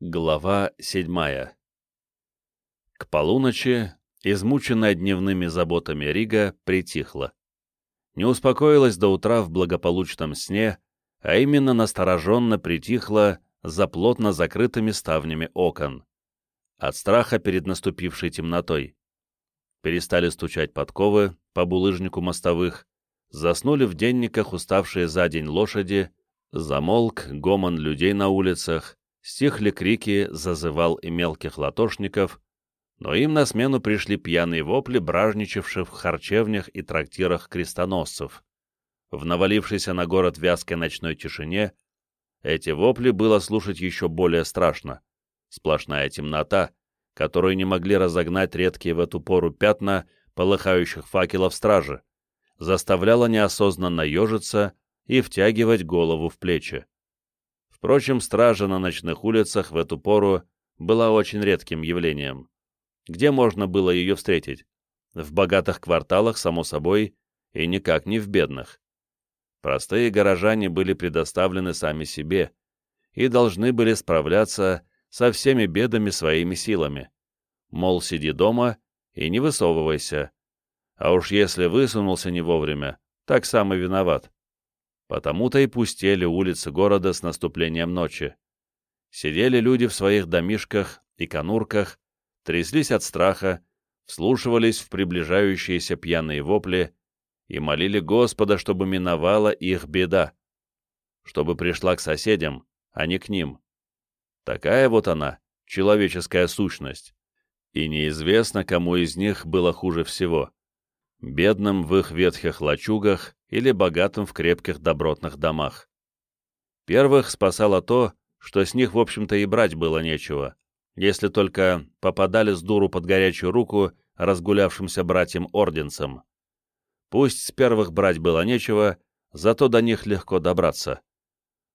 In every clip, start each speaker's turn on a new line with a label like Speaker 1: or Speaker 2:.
Speaker 1: Глава седьмая К полуночи, измученная дневными заботами Рига, притихла. Не успокоилась до утра в благополучном сне, а именно настороженно притихла за плотно закрытыми ставнями окон. От страха перед наступившей темнотой. Перестали стучать подковы по булыжнику мостовых, заснули в денниках уставшие за день лошади, замолк гомон людей на улицах, стихли крики зазывал и мелких латошников, но им на смену пришли пьяные вопли бражничавших в харчевнях и трактирах крестоносцев. В навалившейся на город вязкой ночной тишине эти вопли было слушать еще более страшно. Сплошная темнота, которую не могли разогнать редкие в эту пору пятна полыхающих факелов стражи, заставляла неосознанно ежиться и втягивать голову в плечи. Впрочем, стража на ночных улицах в эту пору была очень редким явлением. Где можно было ее встретить? В богатых кварталах, само собой, и никак не в бедных. Простые горожане были предоставлены сами себе и должны были справляться со всеми бедами своими силами. Мол, сиди дома и не высовывайся. А уж если высунулся не вовремя, так сам и виноват. Потому-то и пустели улицы города с наступлением ночи. Сидели люди в своих домишках и конурках, тряслись от страха, вслушивались в приближающиеся пьяные вопли и молили Господа, чтобы миновала их беда, чтобы пришла к соседям, а не к ним. Такая вот она, человеческая сущность. И неизвестно, кому из них было хуже всего. Бедным в их ветхих лачугах или богатым в крепких добротных домах. Первых спасало то, что с них, в общем-то, и брать было нечего, если только попадали с дуру под горячую руку разгулявшимся братьям-орденцам. Пусть с первых брать было нечего, зато до них легко добраться.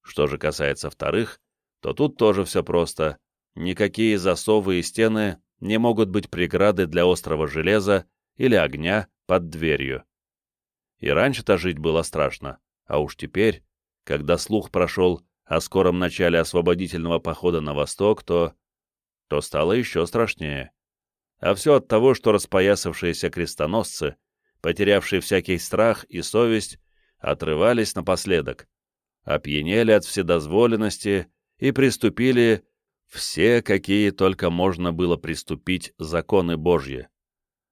Speaker 1: Что же касается вторых, то тут тоже все просто. Никакие засовы и стены не могут быть преграды для острого железа или огня под дверью. И раньше-то жить было страшно, а уж теперь, когда слух прошел о скором начале освободительного похода на восток, то... то стало еще страшнее. А все от того, что распоясавшиеся крестоносцы, потерявшие всякий страх и совесть, отрывались напоследок, опьянели от вседозволенности и приступили все, какие только можно было приступить законы Божьи.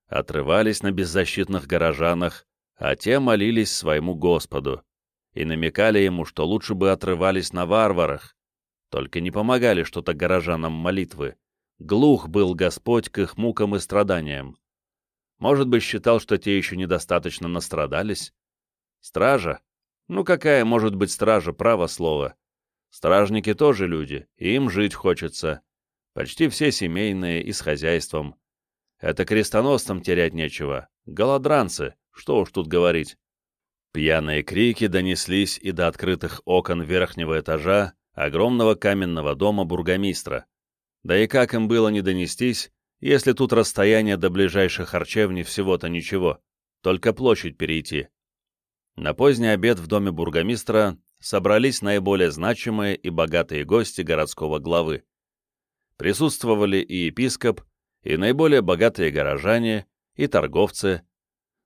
Speaker 1: Отрывались на беззащитных горожанах, а те молились своему Господу и намекали ему, что лучше бы отрывались на варварах, только не помогали что-то горожанам молитвы. Глух был Господь к их мукам и страданиям. Может быть, считал, что те еще недостаточно настрадались? Стража? Ну какая может быть стража, право слово? Стражники тоже люди, и им жить хочется. Почти все семейные и с хозяйством. Это крестоносцам терять нечего. Голодранцы, что уж тут говорить. Пьяные крики донеслись и до открытых окон верхнего этажа огромного каменного дома бургомистра. Да и как им было не донестись, если тут расстояние до ближайшей харчевни всего-то ничего, только площадь перейти. На поздний обед в доме бургомистра собрались наиболее значимые и богатые гости городского главы. Присутствовали и епископ, и наиболее богатые горожане, и торговцы,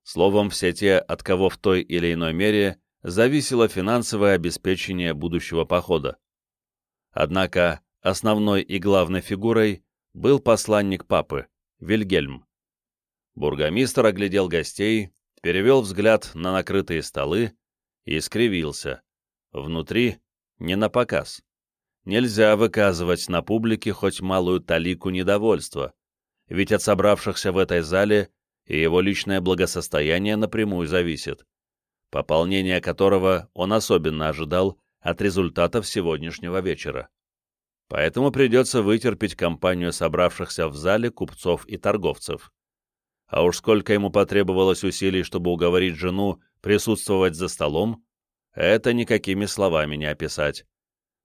Speaker 1: Словом, все те, от кого в той или иной мере зависело финансовое обеспечение будущего похода. Однако основной и главной фигурой был посланник папы, Вильгельм. Бургомистр оглядел гостей, перевел взгляд на накрытые столы и скривился. Внутри не на показ. Нельзя выказывать на публике хоть малую талику недовольства, ведь от собравшихся в этой зале и его личное благосостояние напрямую зависит, пополнение которого он особенно ожидал от результатов сегодняшнего вечера. Поэтому придется вытерпеть компанию собравшихся в зале купцов и торговцев. А уж сколько ему потребовалось усилий, чтобы уговорить жену присутствовать за столом, это никакими словами не описать.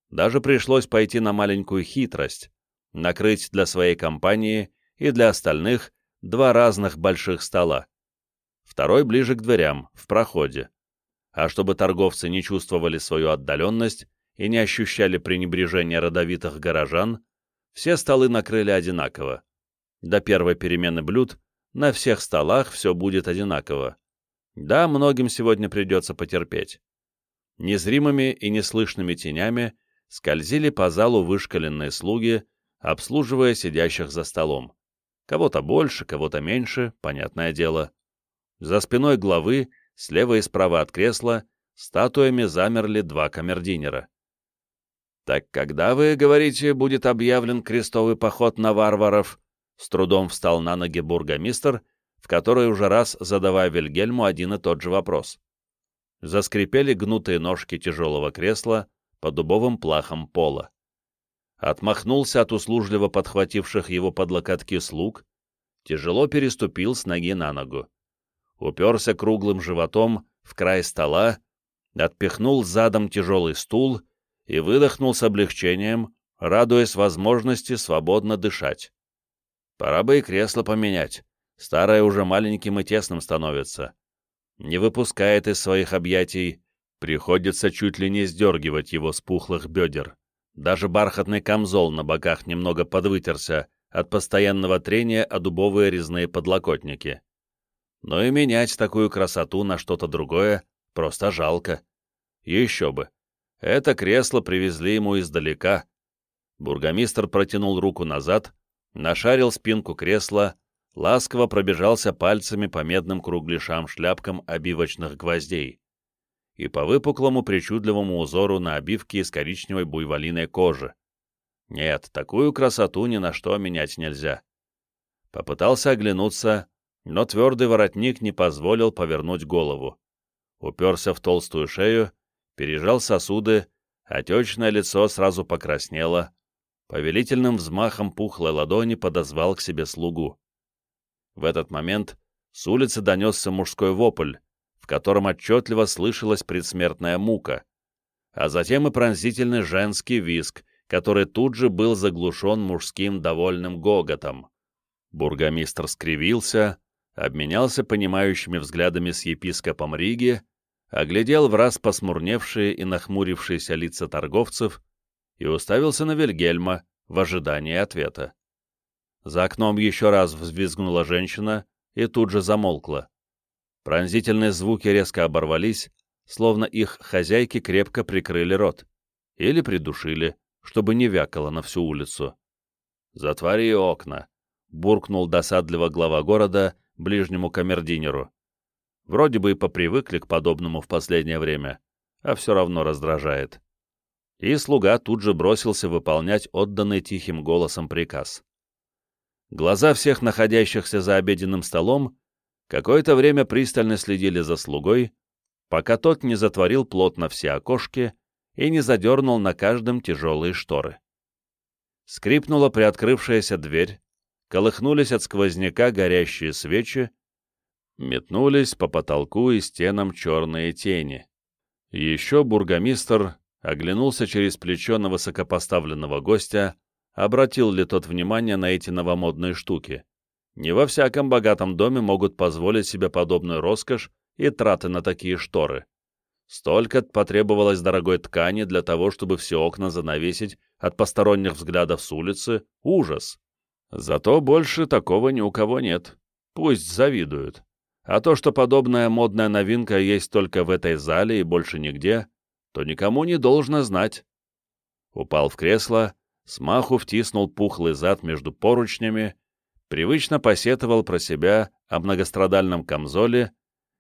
Speaker 1: Даже пришлось пойти на маленькую хитрость, накрыть для своей компании и для остальных два разных больших стола. Второй ближе к дверям, в проходе. А чтобы торговцы не чувствовали свою отдаленность и не ощущали пренебрежения родовитых горожан, все столы накрыли одинаково. До первой перемены блюд на всех столах все будет одинаково. Да, многим сегодня придется потерпеть. Незримыми и неслышными тенями скользили по залу вышкаленные слуги, обслуживая сидящих за столом. Кого-то больше, кого-то меньше, понятное дело. За спиной главы, слева и справа от кресла, статуями замерли два камердинера. «Так когда, вы говорите, будет объявлен крестовый поход на варваров?» С трудом встал на ноги бургомистр, в который уже раз задавая Вильгельму один и тот же вопрос. Заскрипели гнутые ножки тяжелого кресла по дубовым плахам пола. Отмахнулся от услужливо подхвативших его под локотки слуг, тяжело переступил с ноги на ногу. Уперся круглым животом в край стола, отпихнул задом тяжелый стул и выдохнул с облегчением, радуясь возможности свободно дышать. Пора бы и кресло поменять. Старое уже маленьким и тесным становится. Не выпускает из своих объятий, приходится чуть ли не сдергивать его с пухлых бедер. Даже бархатный камзол на боках немного подвытерся от постоянного трения о дубовые резные подлокотники. Но и менять такую красоту на что-то другое просто жалко. Еще бы. Это кресло привезли ему издалека. Бургомистр протянул руку назад, нашарил спинку кресла, ласково пробежался пальцами по медным кругляшам-шляпкам обивочных гвоздей и по выпуклому причудливому узору на обивке из коричневой буйволиной кожи. Нет, такую красоту ни на что менять нельзя. Попытался оглянуться, но твердый воротник не позволил повернуть голову. Уперся в толстую шею пережал сосуды, отечное лицо сразу покраснело, повелительным взмахом пухлой ладони подозвал к себе слугу. В этот момент с улицы донесся мужской вопль, в котором отчетливо слышалась предсмертная мука, а затем и пронзительный женский виск, который тут же был заглушен мужским довольным гоготом. Бургомистр скривился, обменялся понимающими взглядами с епископом Риги оглядел в раз посмурневшие и нахмурившиеся лица торговцев и уставился на Вильгельма в ожидании ответа. За окном еще раз взвизгнула женщина и тут же замолкла. Пронзительные звуки резко оборвались, словно их хозяйки крепко прикрыли рот или придушили, чтобы не вякало на всю улицу. «Затвори окна», — буркнул досадливо глава города ближнему камердинеру. Вроде бы и попривыкли к подобному в последнее время, а все равно раздражает. И слуга тут же бросился выполнять отданный тихим голосом приказ. Глаза всех находящихся за обеденным столом какое-то время пристально следили за слугой, пока тот не затворил плотно все окошки и не задернул на каждом тяжелые шторы. Скрипнула приоткрывшаяся дверь, колыхнулись от сквозняка горящие свечи, Метнулись по потолку и стенам черные тени. Еще бургомистр оглянулся через плечо на высокопоставленного гостя, обратил ли тот внимание на эти новомодные штуки. Не во всяком богатом доме могут позволить себе подобную роскошь и траты на такие шторы. Столько потребовалось дорогой ткани для того, чтобы все окна занавесить от посторонних взглядов с улицы. Ужас! Зато больше такого ни у кого нет. Пусть завидуют. А то, что подобная модная новинка есть только в этой зале и больше нигде, то никому не должно знать. Упал в кресло, смаху втиснул пухлый зад между поручнями, привычно посетовал про себя о многострадальном камзоле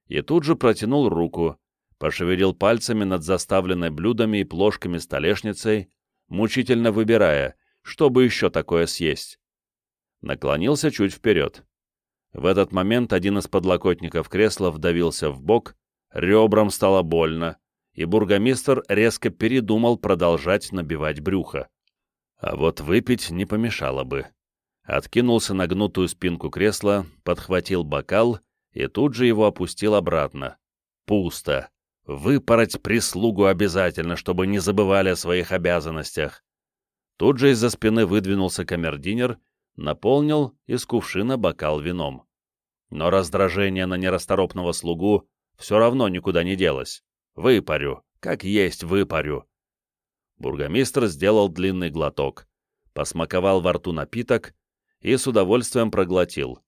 Speaker 1: и тут же протянул руку, пошевелил пальцами над заставленной блюдами и плошками столешницей, мучительно выбирая, что бы еще такое съесть. Наклонился чуть вперед. В этот момент один из подлокотников кресла вдавился в бок, ребрам стало больно, и бургомистр резко передумал продолжать набивать брюхо. А вот выпить не помешало бы. Откинулся на гнутую спинку кресла, подхватил бокал и тут же его опустил обратно. Пусто. Выпороть прислугу обязательно, чтобы не забывали о своих обязанностях. Тут же из-за спины выдвинулся камердинер, наполнил из кувшина бокал вином. Но раздражение на нерасторопного слугу все равно никуда не делось. Выпарю, как есть выпарю. Бургомистр сделал длинный глоток, посмаковал во рту напиток и с удовольствием проглотил.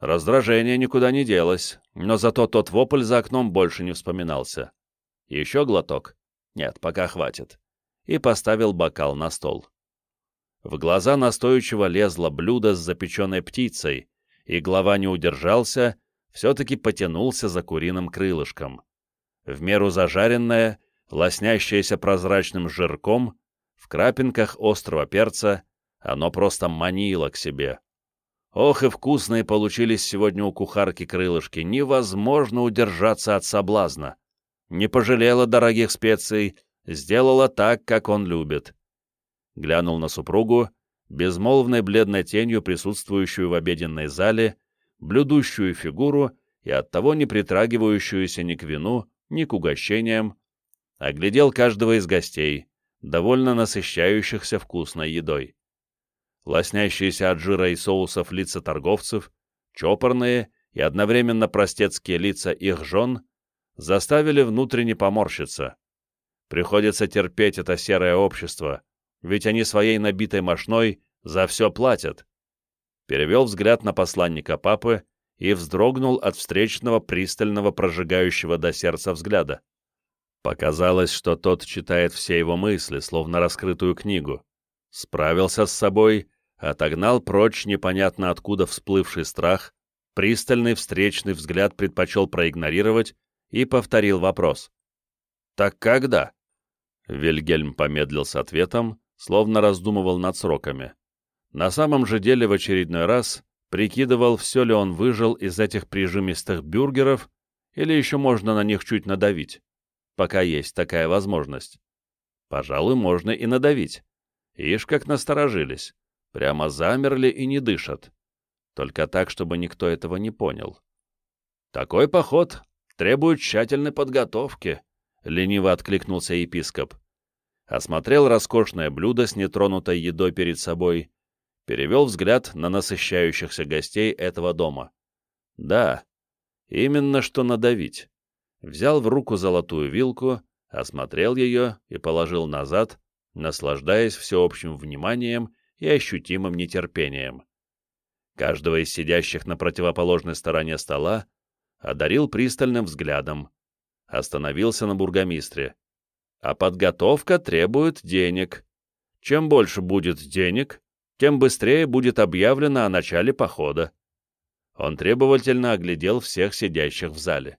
Speaker 1: Раздражение никуда не делось, но зато тот вопль за окном больше не вспоминался. Еще глоток? Нет, пока хватит. И поставил бокал на стол. В глаза настойчиво лезло блюдо с запеченной птицей, и глава не удержался, все-таки потянулся за куриным крылышком. В меру зажаренное, лоснящееся прозрачным жирком, в крапинках острого перца, оно просто манило к себе. Ох и вкусные получились сегодня у кухарки крылышки, невозможно удержаться от соблазна. Не пожалела дорогих специй, сделала так, как он любит. Глянул на супругу, безмолвной бледной тенью присутствующую в обеденной зале, блюдущую фигуру и оттого не притрагивающуюся ни к вину, ни к угощениям, оглядел каждого из гостей, довольно насыщающихся вкусной едой лоснящиеся от жира и соусов лица торговцев, чопорные и одновременно простецкие лица их жен заставили внутренне поморщиться. Приходится терпеть это серое общество, ведь они своей набитой мошной за все платят. Перевел взгляд на посланника папы и вздрогнул от встречного пристального прожигающего до сердца взгляда. Показалось, что тот читает все его мысли, словно раскрытую книгу. Справился с собой отогнал прочь непонятно откуда всплывший страх, пристальный встречный взгляд предпочел проигнорировать и повторил вопрос. «Так когда?» Вильгельм помедлил с ответом, словно раздумывал над сроками. На самом же деле в очередной раз прикидывал, все ли он выжил из этих прижимистых бюргеров, или еще можно на них чуть надавить, пока есть такая возможность. Пожалуй, можно и надавить. Ишь, как насторожились. Прямо замерли и не дышат. Только так, чтобы никто этого не понял. «Такой поход требует тщательной подготовки», — лениво откликнулся епископ. Осмотрел роскошное блюдо с нетронутой едой перед собой, перевел взгляд на насыщающихся гостей этого дома. Да, именно что надавить. Взял в руку золотую вилку, осмотрел ее и положил назад, наслаждаясь всеобщим вниманием и ощутимым нетерпением. Каждого из сидящих на противоположной стороне стола одарил пристальным взглядом. Остановился на бургомистре. А подготовка требует денег. Чем больше будет денег, тем быстрее будет объявлено о начале похода. Он требовательно оглядел всех сидящих в зале.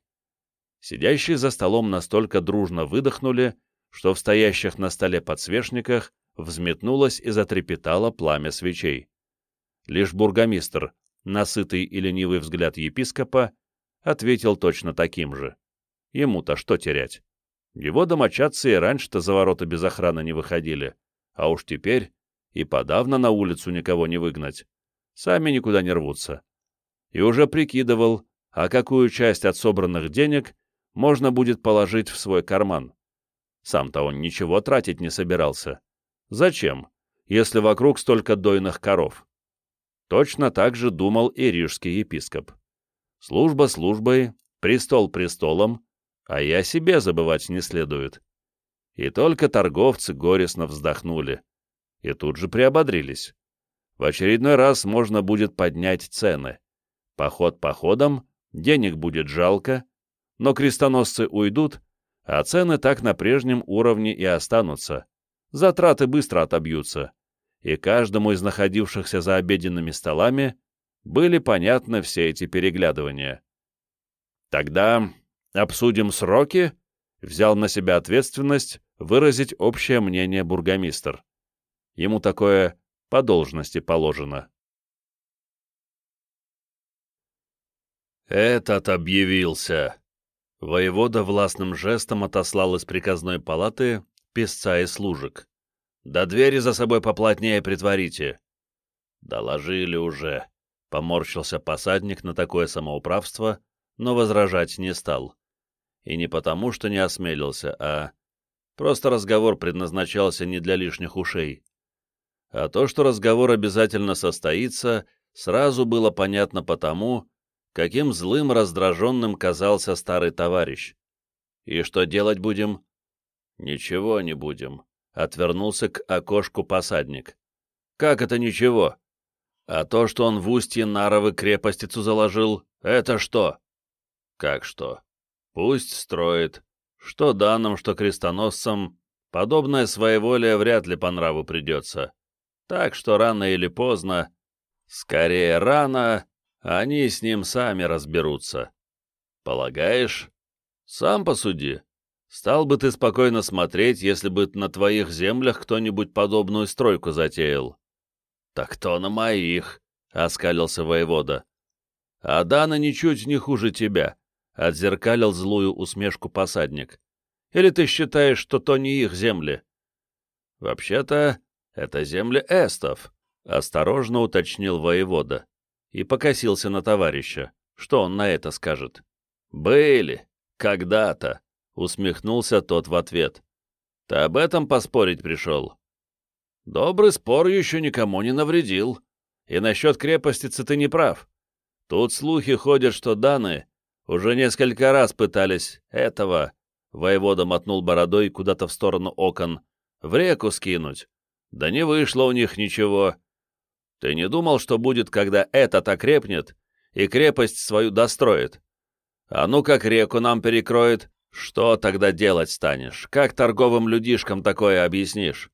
Speaker 1: Сидящие за столом настолько дружно выдохнули, что в стоящих на столе подсвечниках взметнулось и затрепетало пламя свечей. Лишь бургомистр, насытый и ленивый взгляд епископа, ответил точно таким же. Ему-то что терять? Его домочадцы и раньше-то за ворота без охраны не выходили, а уж теперь и подавно на улицу никого не выгнать. Сами никуда не рвутся. И уже прикидывал, а какую часть от собранных денег можно будет положить в свой карман. Сам-то он ничего тратить не собирался. Зачем, если вокруг столько дойных коров? Точно так же думал и рижский епископ. Служба службой, престол престолом, а о себе забывать не следует. И только торговцы горестно вздохнули. И тут же приободрились. В очередной раз можно будет поднять цены. Поход походом, денег будет жалко, но крестоносцы уйдут, а цены так на прежнем уровне и останутся затраты быстро отобьются, и каждому из находившихся за обеденными столами были понятны все эти переглядывания. Тогда обсудим сроки, взял на себя ответственность выразить общее мнение бургомистр. Ему такое по должности положено. «Этот объявился!» Воевода властным жестом отослал из приказной палаты песца и служек. «До двери за собой поплотнее притворите». «Доложили уже», — поморщился посадник на такое самоуправство, но возражать не стал. И не потому, что не осмелился, а... Просто разговор предназначался не для лишних ушей. А то, что разговор обязательно состоится, сразу было понятно потому, каким злым раздраженным казался старый товарищ. И что делать будем? «Ничего не будем», — отвернулся к окошку посадник. Как это ничего? А то, что он в устье Наровы крепостицу заложил, это что? Как что? Пусть строит. Что данным, что крестоносцам, подобное своеволие вряд ли по нраву придется. Так что рано или поздно, скорее рано, они с ним сами разберутся. Полагаешь? Сам посуди. Стал бы ты спокойно смотреть, если бы на твоих землях кто-нибудь подобную стройку затеял. Так кто на моих? — оскалился воевода. А Дана ничуть не хуже тебя, — отзеркалил злую усмешку посадник. Или ты считаешь, что то не их земли? Вообще-то, это земли эстов, — осторожно уточнил воевода и покосился на товарища. Что он на это скажет? «Были. Когда-то», — усмехнулся тот в ответ. «Ты об этом поспорить пришел?» «Добрый спор еще никому не навредил. И насчет крепостицы ты не прав. Тут слухи ходят, что Даны уже несколько раз пытались этого, воевода мотнул бородой куда-то в сторону окон, в реку скинуть. Да не вышло у них ничего. Ты не думал, что будет, когда этот окрепнет и крепость свою достроит? А ну как реку нам перекроет, что тогда делать станешь? Как торговым людишкам такое объяснишь?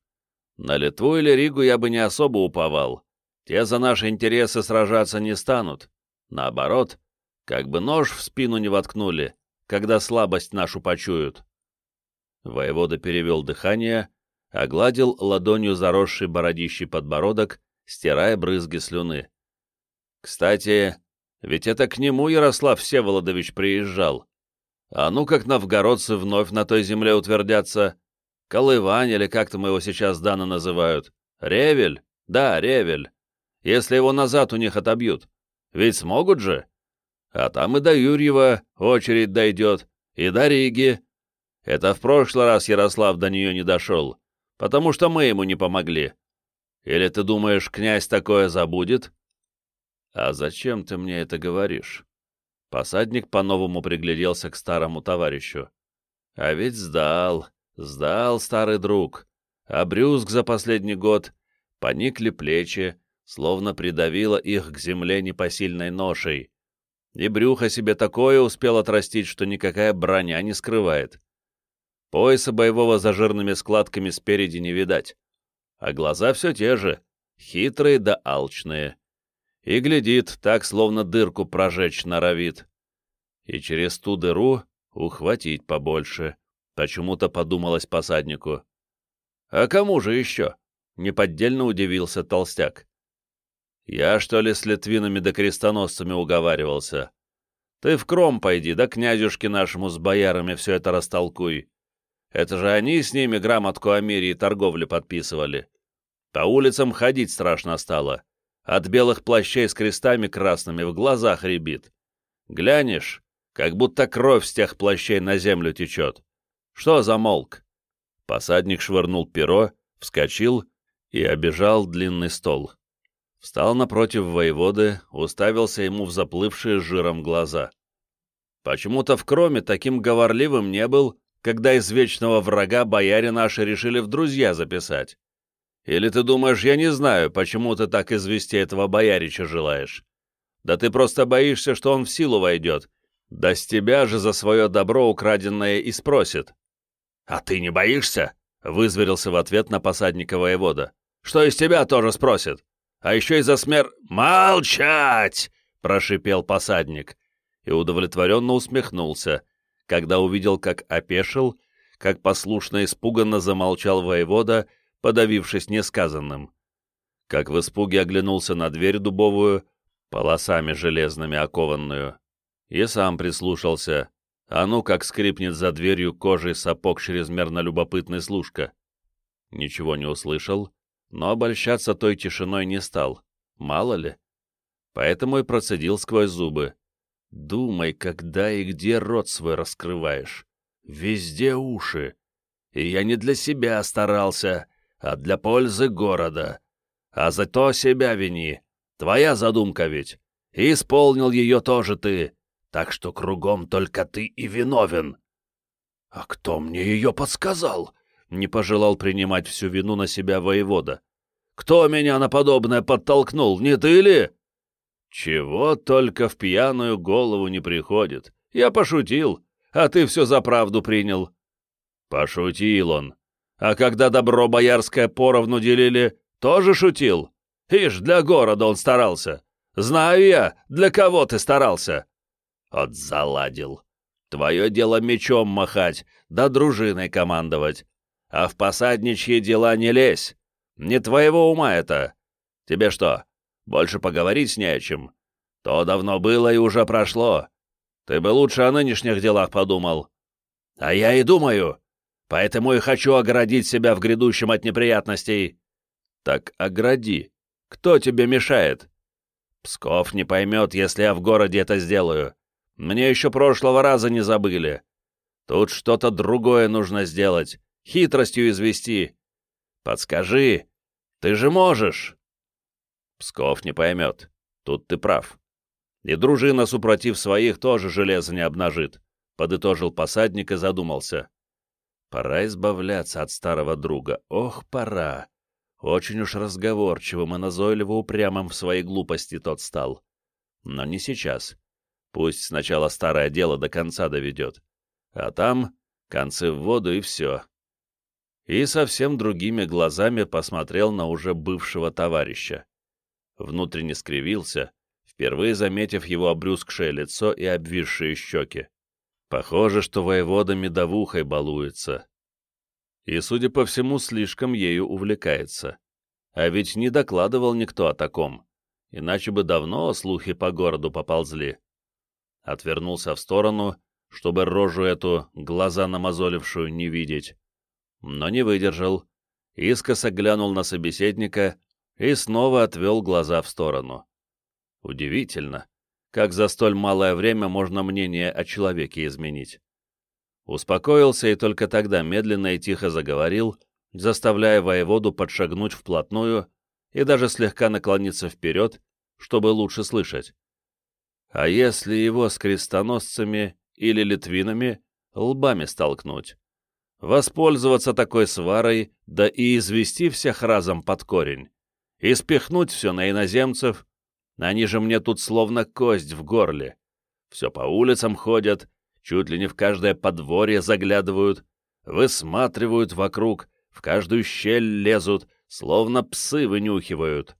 Speaker 1: На Литву или Ригу я бы не особо уповал. Те за наши интересы сражаться не станут. Наоборот, как бы нож в спину не воткнули, когда слабость нашу почуют. Воевода перевел дыхание, огладил ладонью заросший бородищий подбородок стирая брызги слюны. Кстати, ведь это к нему Ярослав Всеволодович приезжал. А ну как новгородцы вновь на той земле утвердятся. Колывань, или как там его сейчас Дана называют. Ревель? Да, Ревель. Если его назад у них отобьют. Ведь смогут же? А там и до Юрьева очередь дойдет, и до Риги. Это в прошлый раз Ярослав до нее не дошел, потому что мы ему не помогли. Или ты думаешь, князь такое забудет? А зачем ты мне это говоришь? Посадник по-новому пригляделся к старому товарищу. А ведь сдал, сдал старый друг. А брюзг за последний год поникли плечи, словно придавило их к земле непосильной ношей. И брюхо себе такое успел отрастить, что никакая броня не скрывает. Пояса боевого за жирными складками спереди не видать а глаза все те же, хитрые да алчные. И глядит так, словно дырку прожечь норовит. И через ту дыру ухватить побольше, почему-то подумалось посаднику. «А кому же еще?» — неподдельно удивился толстяк. «Я, что ли, с литвинами да крестоносцами уговаривался? Ты в кром пойди, да князюшке нашему с боярами все это растолкуй. Это же они с ними грамотку о мире и торговле подписывали. По улицам ходить страшно стало. От белых плащей с крестами красными в глазах рябит. Глянешь, как будто кровь с тех плащей на землю течет. Что за молк? Посадник швырнул перо, вскочил и обежал длинный стол. Встал напротив воеводы, уставился ему в заплывшие жиром глаза. Почему-то в кроме таким говорливым не был, когда из вечного врага бояре наши решили в друзья записать. Или ты думаешь, я не знаю, почему ты так извести этого боярича желаешь? Да ты просто боишься, что он в силу войдет, да с тебя же за свое добро украденное и спросит. А ты не боишься? Вызверился в ответ на посадника воевода. Что из тебя тоже спросит? А еще и за смер... «Молчать!» — прошипел посадник и удовлетворенно усмехнулся, когда увидел, как опешил, как послушно испуганно замолчал воевода, подавившись несказанным. Как в испуге оглянулся на дверь дубовую, полосами железными окованную, и сам прислушался, а ну как скрипнет за дверью кожей сапог чрезмерно любопытный служка. Ничего не услышал, но обольщаться той тишиной не стал, мало ли. Поэтому и процедил сквозь зубы. Думай, когда и где рот свой раскрываешь. Везде уши. И я не для себя старался, а для пользы города. А за то себя вини. Твоя задумка ведь. И исполнил ее тоже ты. Так что кругом только ты и виновен. А кто мне ее подсказал? Не пожелал принимать всю вину на себя воевода. Кто меня на подобное подтолкнул, не ты ли?» «Чего только в пьяную голову не приходит. Я пошутил, а ты все за правду принял». «Пошутил он. А когда добро боярское поровну делили, тоже шутил. Ишь, для города он старался. Знаю я, для кого ты старался». «От заладил. Твое дело мечом махать, да дружиной командовать. А в посадничьи дела не лезь. Не твоего ума это. Тебе что, больше поговорить не о чем? То давно было и уже прошло. Ты бы лучше о нынешних делах подумал. А я и думаю. Поэтому и хочу оградить себя в грядущем от неприятностей. Так огради. Кто тебе мешает? Псков не поймет, если я в городе это сделаю. Мне еще прошлого раза не забыли. Тут что-то другое нужно сделать, хитростью извести. Подскажи, ты же можешь. Псков не поймет. Тут ты прав. И дружина, супротив своих, тоже железо не обнажит, подытожил посадник и задумался. Пора избавляться от старого друга. Ох, пора. Очень уж разговорчивым и назойливо упрямым в своей глупости тот стал. Но не сейчас. Пусть сначала старое дело до конца доведет. А там концы в воду и все. И совсем другими глазами посмотрел на уже бывшего товарища. Внутренне скривился, впервые заметив его обрюзгшее лицо и обвисшие щеки. Похоже, что воевода медовухой балуется. И, судя по всему, слишком ею увлекается. А ведь не докладывал никто о таком, иначе бы давно слухи по городу поползли отвернулся в сторону, чтобы рожу эту, глаза намазолившую, не видеть. Но не выдержал, искоса глянул на собеседника и снова отвел глаза в сторону. Удивительно, как за столь малое время можно мнение о человеке изменить. Успокоился и только тогда медленно и тихо заговорил, заставляя воеводу подшагнуть вплотную и даже слегка наклониться вперед, чтобы лучше слышать. А если его с крестоносцами или литвинами лбами столкнуть? Воспользоваться такой сварой, да и извести всех разом под корень. И спихнуть все на иноземцев. Они же мне тут словно кость в горле. Все по улицам ходят, чуть ли не в каждое подворье заглядывают, высматривают вокруг, в каждую щель лезут, словно псы вынюхивают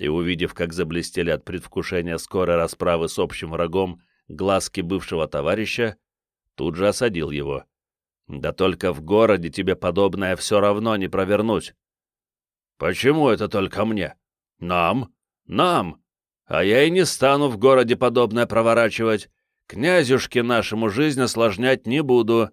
Speaker 1: и, увидев, как заблестели от предвкушения скорой расправы с общим врагом глазки бывшего товарища, тут же осадил его. «Да только в городе тебе подобное все равно не провернуть». «Почему это только мне? Нам? Нам? А я и не стану в городе подобное проворачивать. Князюшке нашему жизнь осложнять не буду.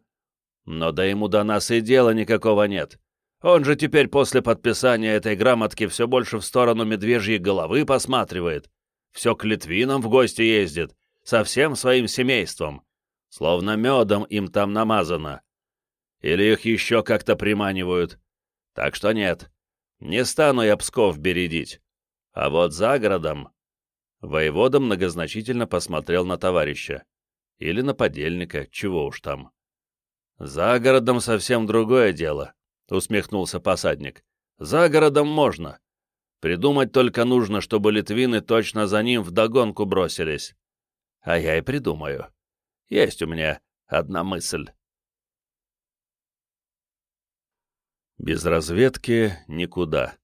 Speaker 1: Но да ему до нас и дела никакого нет. Он же теперь после подписания этой грамотки все больше в сторону медвежьей головы посматривает. Все к Литвинам в гости ездит, со всем своим семейством. Словно медом им там намазано. Или их еще как-то приманивают. Так что нет, не стану я Псков бередить. А вот за городом... Воевода многозначительно посмотрел на товарища. Или на подельника, чего уж там. За городом совсем другое дело. — усмехнулся посадник. «За городом можно. Придумать только нужно, чтобы литвины точно за ним вдогонку бросились. А я и придумаю. Есть у меня одна мысль». Без разведки никуда.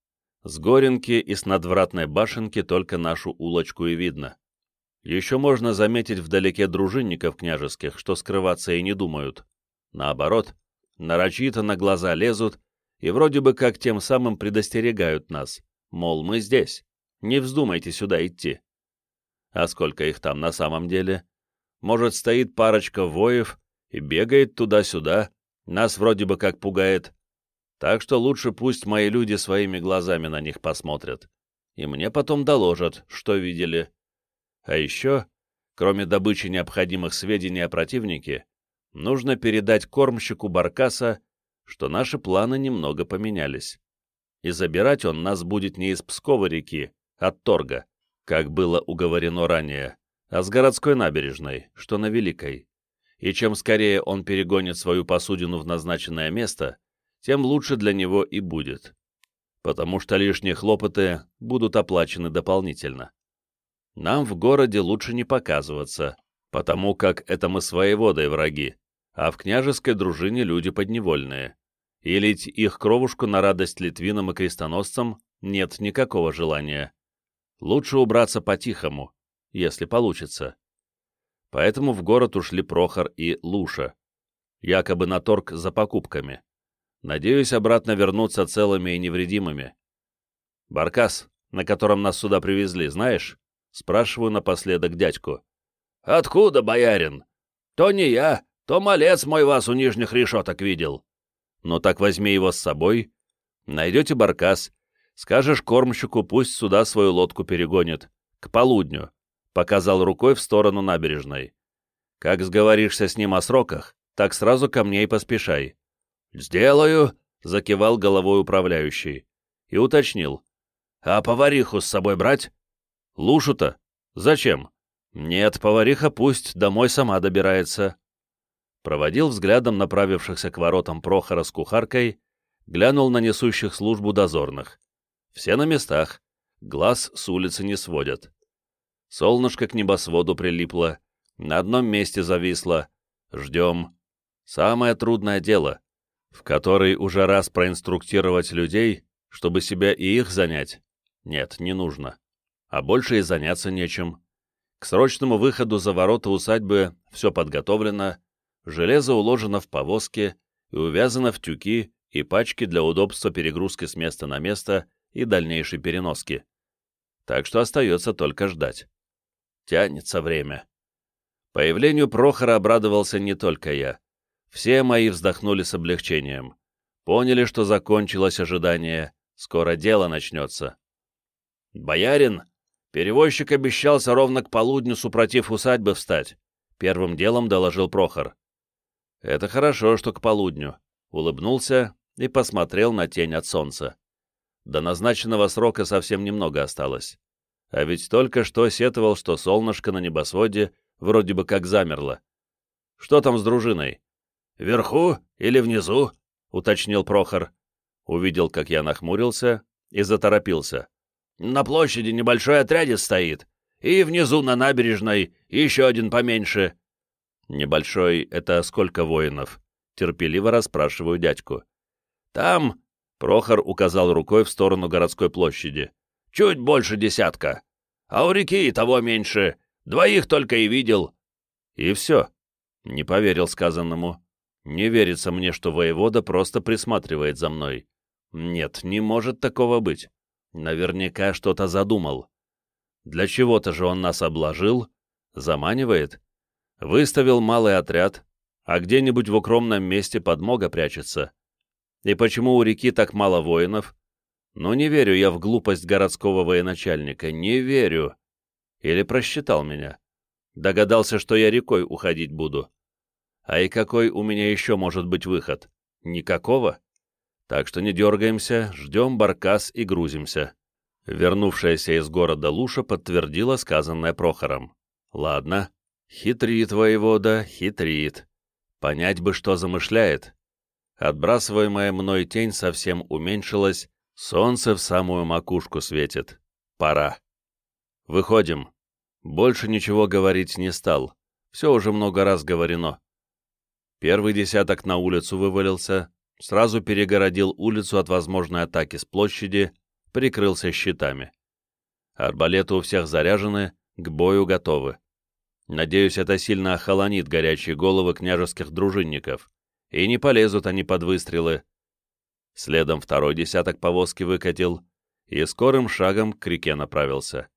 Speaker 1: С Горенки и с надвратной башенки только нашу улочку и видно. Еще можно заметить вдалеке дружинников княжеских, что скрываться и не думают. Наоборот, нарочито на глаза лезут и вроде бы как тем самым предостерегают нас, мол, мы здесь, не вздумайте сюда идти. А сколько их там на самом деле? Может, стоит парочка воев и бегает туда-сюда, нас вроде бы как пугает. Так что лучше пусть мои люди своими глазами на них посмотрят. И мне потом доложат, что видели. А еще, кроме добычи необходимых сведений о противнике, нужно передать кормщику Баркаса, что наши планы немного поменялись. И забирать он нас будет не из Пскова реки, от Торга, как было уговорено ранее, а с городской набережной, что на Великой. И чем скорее он перегонит свою посудину в назначенное место, тем лучше для него и будет. потому что лишние хлопоты будут оплачены дополнительно. Нам в городе лучше не показываться, потому как это мы свои воды враги, а в княжеской дружине люди подневольные. И лить их кровушку на радость литвинам и крестоносцам нет никакого желания. Лучше убраться по-тихому, если получится. Поэтому в город ушли Прохор и Луша, якобы на торг за покупками. Надеюсь обратно вернуться целыми и невредимыми. Баркас, на котором нас сюда привезли, знаешь? Спрашиваю напоследок дядьку. «Откуда, боярин? То не я, то малец мой вас у нижних решеток видел». «Ну так возьми его с собой. Найдете баркас. Скажешь кормщику, пусть сюда свою лодку перегонит. К полудню», — показал рукой в сторону набережной. «Как сговоришься с ним о сроках, так сразу ко мне и поспешай». «Сделаю», — закивал головой управляющий. И уточнил. «А повариху с собой брать?» Лушу-то? Зачем? Нет, повариха пусть домой сама добирается. Проводил взглядом направившихся к воротам Прохора с кухаркой, глянул на несущих службу дозорных. Все на местах, глаз с улицы не сводят. Солнышко к небосводу прилипло, на одном месте зависло. Ждем. Самое трудное дело, в которой уже раз проинструктировать людей, чтобы себя и их занять. Нет, не нужно а больше и заняться нечем. К срочному выходу за ворота усадьбы все подготовлено, железо уложено в повозки и увязано в тюки и пачки для удобства перегрузки с места на место и дальнейшей переноски. Так что остается только ждать. Тянется время. Появлению Прохора обрадовался не только я. Все мои вздохнули с облегчением. Поняли, что закончилось ожидание, скоро дело начнется. «Боярин!» Перевозчик обещался ровно к полудню супротив усадьбы встать. Первым делом доложил Прохор. Это хорошо, что к полудню. Улыбнулся и посмотрел на тень от солнца. До назначенного срока совсем немного осталось. А ведь только что сетовал, что солнышко на небосводе вроде бы как замерло. Что там с дружиной? «Вверху или внизу?» — уточнил Прохор. Увидел, как я нахмурился и заторопился. На площади небольшой отрядец стоит, и внизу на набережной еще один поменьше». «Небольшой — это сколько воинов?» — терпеливо расспрашиваю дядьку. «Там...» — Прохор указал рукой в сторону городской площади. «Чуть больше десятка. А у реки и того меньше. Двоих только и видел». «И все?» — не поверил сказанному. «Не верится мне, что воевода просто присматривает за мной. Нет, не может такого быть. Наверняка что-то задумал. Для чего-то же он нас обложил, заманивает, выставил малый отряд, а где-нибудь в укромном месте подмога прячется. И почему у реки так мало воинов? Ну, не верю я в глупость городского военачальника, не верю. Или просчитал меня. Догадался, что я рекой уходить буду. А и какой у меня еще может быть выход? Никакого? Так что не дергаемся, ждем баркас и грузимся. Вернувшаяся из города Луша подтвердила сказанное Прохором. Ладно, хитрит воевода, хитрит. Понять бы, что замышляет. Отбрасываемая мной тень совсем уменьшилась, солнце в самую макушку светит. Пора. Выходим. Больше ничего говорить не стал. Все уже много раз говорено. Первый десяток на улицу вывалился, сразу перегородил улицу от возможной атаки с площади, прикрылся щитами. Арбалеты у всех заряжены, к бою готовы. Надеюсь, это сильно охолонит горячие головы княжеских дружинников, и не полезут они под выстрелы. Следом второй десяток повозки выкатил и скорым шагом к реке направился.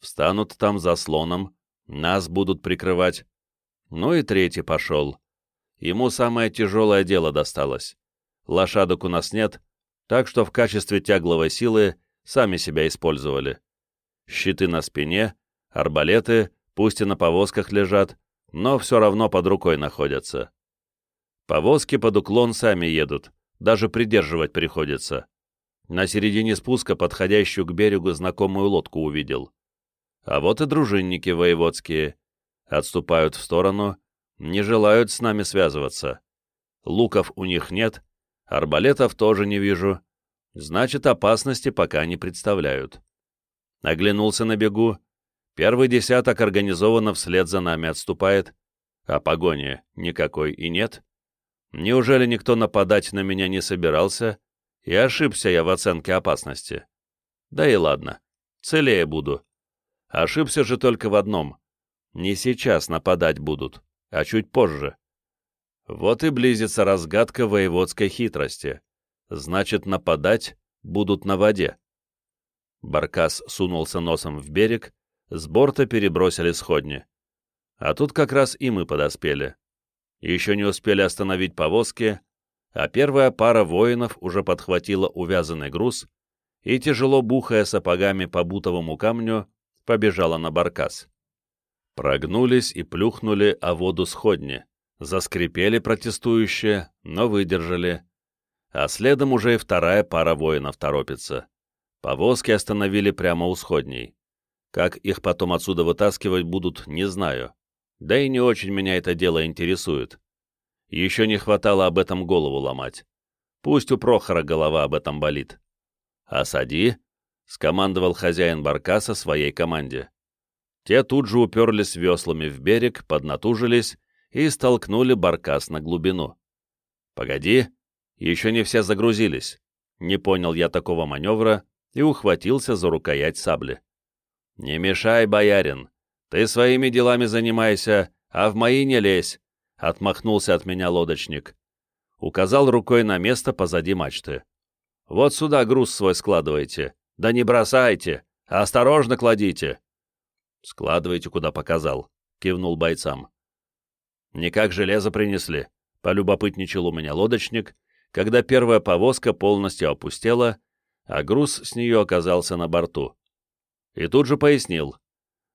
Speaker 1: Встанут там за слоном, нас будут прикрывать. Ну и третий пошел. Ему самое тяжелое дело досталось. Лошадок у нас нет, так что в качестве тягловой силы сами себя использовали. Щиты на спине, арбалеты, пусть и на повозках лежат, но все равно под рукой находятся. Повозки под уклон сами едут, даже придерживать приходится. На середине спуска подходящую к берегу знакомую лодку увидел. А вот и дружинники воеводские. Отступают в сторону, не желают с нами связываться. Луков у них нет, Арбалетов тоже не вижу. Значит, опасности пока не представляют. Оглянулся на бегу. Первый десяток организованно вслед за нами отступает, а погони никакой и нет. Неужели никто нападать на меня не собирался, и ошибся я в оценке опасности? Да и ладно, целее буду. Ошибся же только в одном. Не сейчас нападать будут, а чуть позже. Вот и близится разгадка воеводской хитрости. Значит, нападать будут на воде. Баркас сунулся носом в берег, с борта перебросили сходни. А тут как раз и мы подоспели. Еще не успели остановить повозки, а первая пара воинов уже подхватила увязанный груз и, тяжело бухая сапогами по бутовому камню, побежала на баркас. Прогнулись и плюхнули о воду сходни, заскрипели протестующие, но выдержали. А следом уже и вторая пара воинов торопится. Повозки остановили прямо у сходней. Как их потом отсюда вытаскивать будут, не знаю. Да и не очень меня это дело интересует. Еще не хватало об этом голову ломать. Пусть у Прохора голова об этом болит. «Осади», — скомандовал хозяин баркаса своей команде. Те тут же уперлись веслами в берег, поднатужились и столкнули баркас на глубину. «Погоди, еще не все загрузились». Не понял я такого маневра и ухватился за рукоять сабли. «Не мешай, боярин, «Ты своими делами занимайся, а в мои не лезь», — отмахнулся от меня лодочник. Указал рукой на место позади мачты. «Вот сюда груз свой складывайте. Да не бросайте, а осторожно кладите». «Складывайте, куда показал», — кивнул бойцам. «Не как железо принесли», — полюбопытничал у меня лодочник, когда первая повозка полностью опустела, а груз с нее оказался на борту. И тут же пояснил.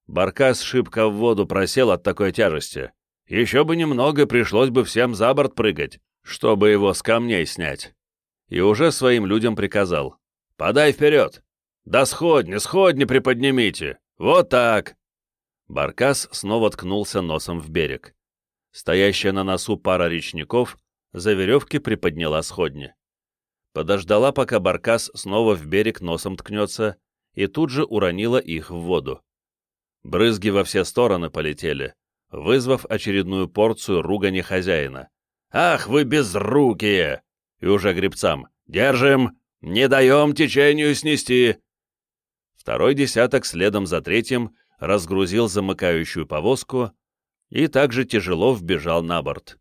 Speaker 1: Баркас шибко в воду просел от такой тяжести. Еще бы немного, пришлось бы всем за борт прыгать, чтобы его с камней снять. И уже своим людям приказал. «Подай вперед! Да сходни, сходни приподнимите! Вот так!» Баркас снова ткнулся носом в берег. Стоящая на носу пара речников за веревки приподняла сходни. Подождала, пока Баркас снова в берег носом ткнется, и тут же уронила их в воду. Брызги во все стороны полетели, вызвав очередную порцию ругани хозяина. «Ах, вы безрукие!» И уже гребцам. «Держим! Не даем течению снести!» Второй десяток следом за третьим разгрузил замыкающую повозку и также тяжело вбежал на борт.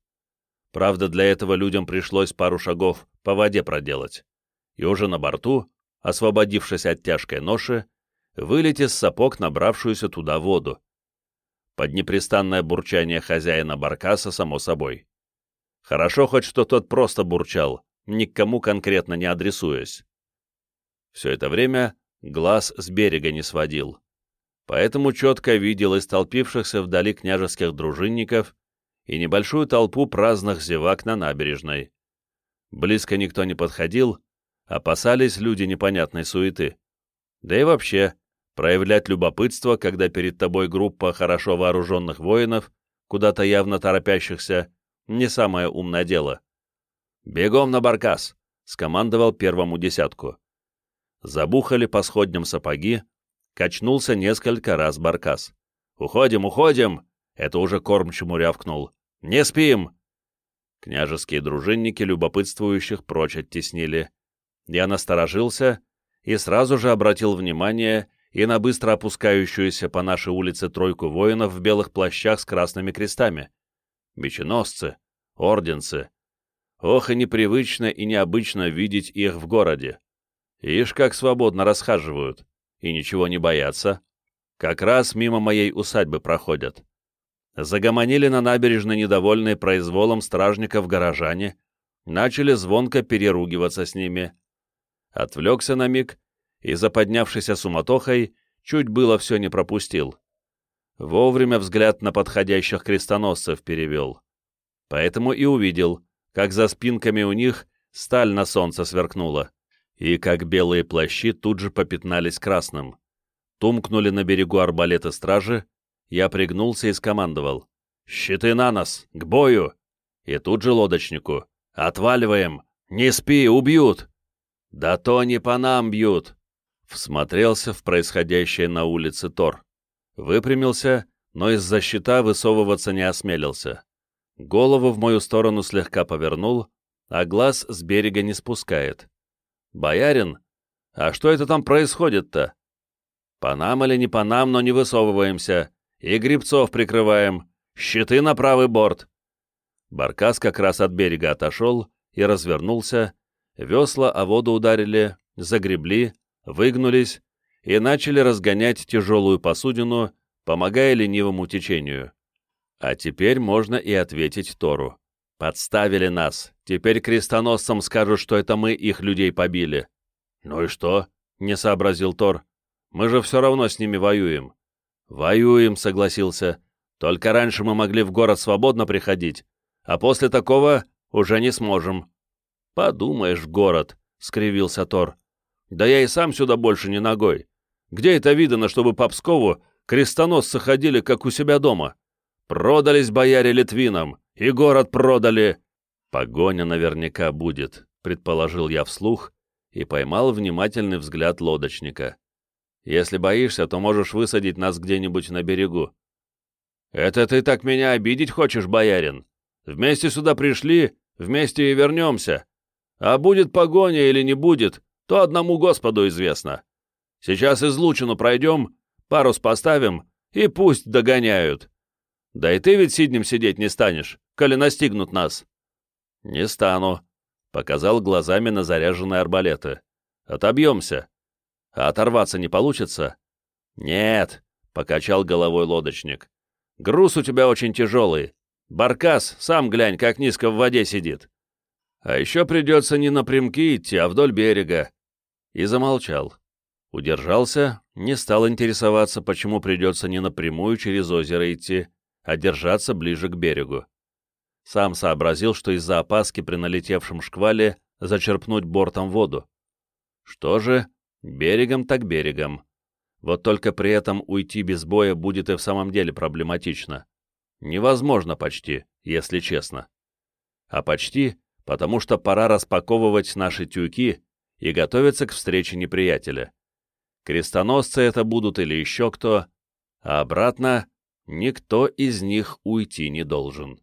Speaker 1: Правда, для этого людям пришлось пару шагов по воде проделать. И уже на борту, освободившись от тяжкой ноши, вылить из сапог набравшуюся туда воду. Под непрестанное бурчание хозяина баркаса, само собой. Хорошо хоть, что тот просто бурчал, ни к кому конкретно не адресуясь. Все это время глаз с берега не сводил. Поэтому четко видел из столпившихся вдали княжеских дружинников и небольшую толпу праздных зевак на набережной. Близко никто не подходил, опасались люди непонятной суеты. Да и вообще, проявлять любопытство, когда перед тобой группа хорошо вооруженных воинов, куда-то явно торопящихся, не самое умное дело. «Бегом на баркас!» — скомандовал первому десятку. Забухали по сходням сапоги, качнулся несколько раз баркас. «Уходим, уходим!» — это уже кормчему рявкнул. «Не спим!» Княжеские дружинники любопытствующих прочь оттеснили. Я насторожился и сразу же обратил внимание и на быстро опускающуюся по нашей улице тройку воинов в белых плащах с красными крестами. Меченосцы, орденцы. Ох, и непривычно и необычно видеть их в городе. Ишь, как свободно расхаживают. И ничего не боятся. Как раз мимо моей усадьбы проходят. Загомонили на набережной недовольные произволом стражников горожане, начали звонко переругиваться с ними. Отвлекся на миг и за поднявшейся суматохой чуть было все не пропустил. Вовремя взгляд на подходящих крестоносцев перевел. Поэтому и увидел, как за спинками у них сталь на солнце сверкнула, и как белые плащи тут же попятнались красным. Тумкнули на берегу арбалеты стражи, я пригнулся и скомандовал. «Щиты на нас! К бою!» И тут же лодочнику. «Отваливаем! Не спи, убьют!» «Да то не по нам бьют!» Всмотрелся в происходящее на улице Тор. Выпрямился, но из-за щита высовываться не осмелился. Голову в мою сторону слегка повернул, а глаз с берега не спускает. «Боярин? А что это там происходит-то?» «По нам или не по нам, но не высовываемся. И грибцов прикрываем. Щиты на правый борт». Баркас как раз от берега отошел и развернулся. Весла о воду ударили, загребли, выгнулись и начали разгонять тяжелую посудину, помогая ленивому течению. А теперь можно и ответить Тору. Подставили нас. Теперь крестоносцам скажут, что это мы их людей побили. Ну и что? Не сообразил Тор. Мы же все равно с ними воюем. Воюем, согласился. Только раньше мы могли в город свободно приходить, а после такого уже не сможем. Подумаешь, город, скривился Тор. Да я и сам сюда больше не ногой. Где это видано, чтобы по Пскову крестоносцы ходили, как у себя дома? Продались бояре Литвинам, и город продали. Погоня наверняка будет, предположил я вслух и поймал внимательный взгляд лодочника. Если боишься, то можешь высадить нас где-нибудь на берегу. Это ты так меня обидеть хочешь, боярин? Вместе сюда пришли, вместе и вернемся. А будет погоня или не будет, то одному Господу известно. Сейчас излучину пройдем, парус поставим, и пусть догоняют. Да и ты ведь сиднем сидеть не станешь, коли настигнут нас. Не стану, — показал глазами на заряженные арбалеты. Отобьемся. А оторваться не получится? Нет, — покачал головой лодочник. Груз у тебя очень тяжелый. Баркас, сам глянь, как низко в воде сидит. А еще придется не напрямки идти, а вдоль берега. И замолчал. Удержался, не стал интересоваться, почему придется не напрямую через озеро идти, а держаться ближе к берегу. Сам сообразил, что из-за опаски при налетевшем шквале зачерпнуть бортом воду. Что же, берегом так берегом. Вот только при этом уйти без боя будет и в самом деле проблематично. Невозможно почти, если честно. А почти, потому что пора распаковывать наши тюки и готовиться к встрече неприятеля. Крестоносцы это будут или еще кто, а обратно никто из них уйти не должен.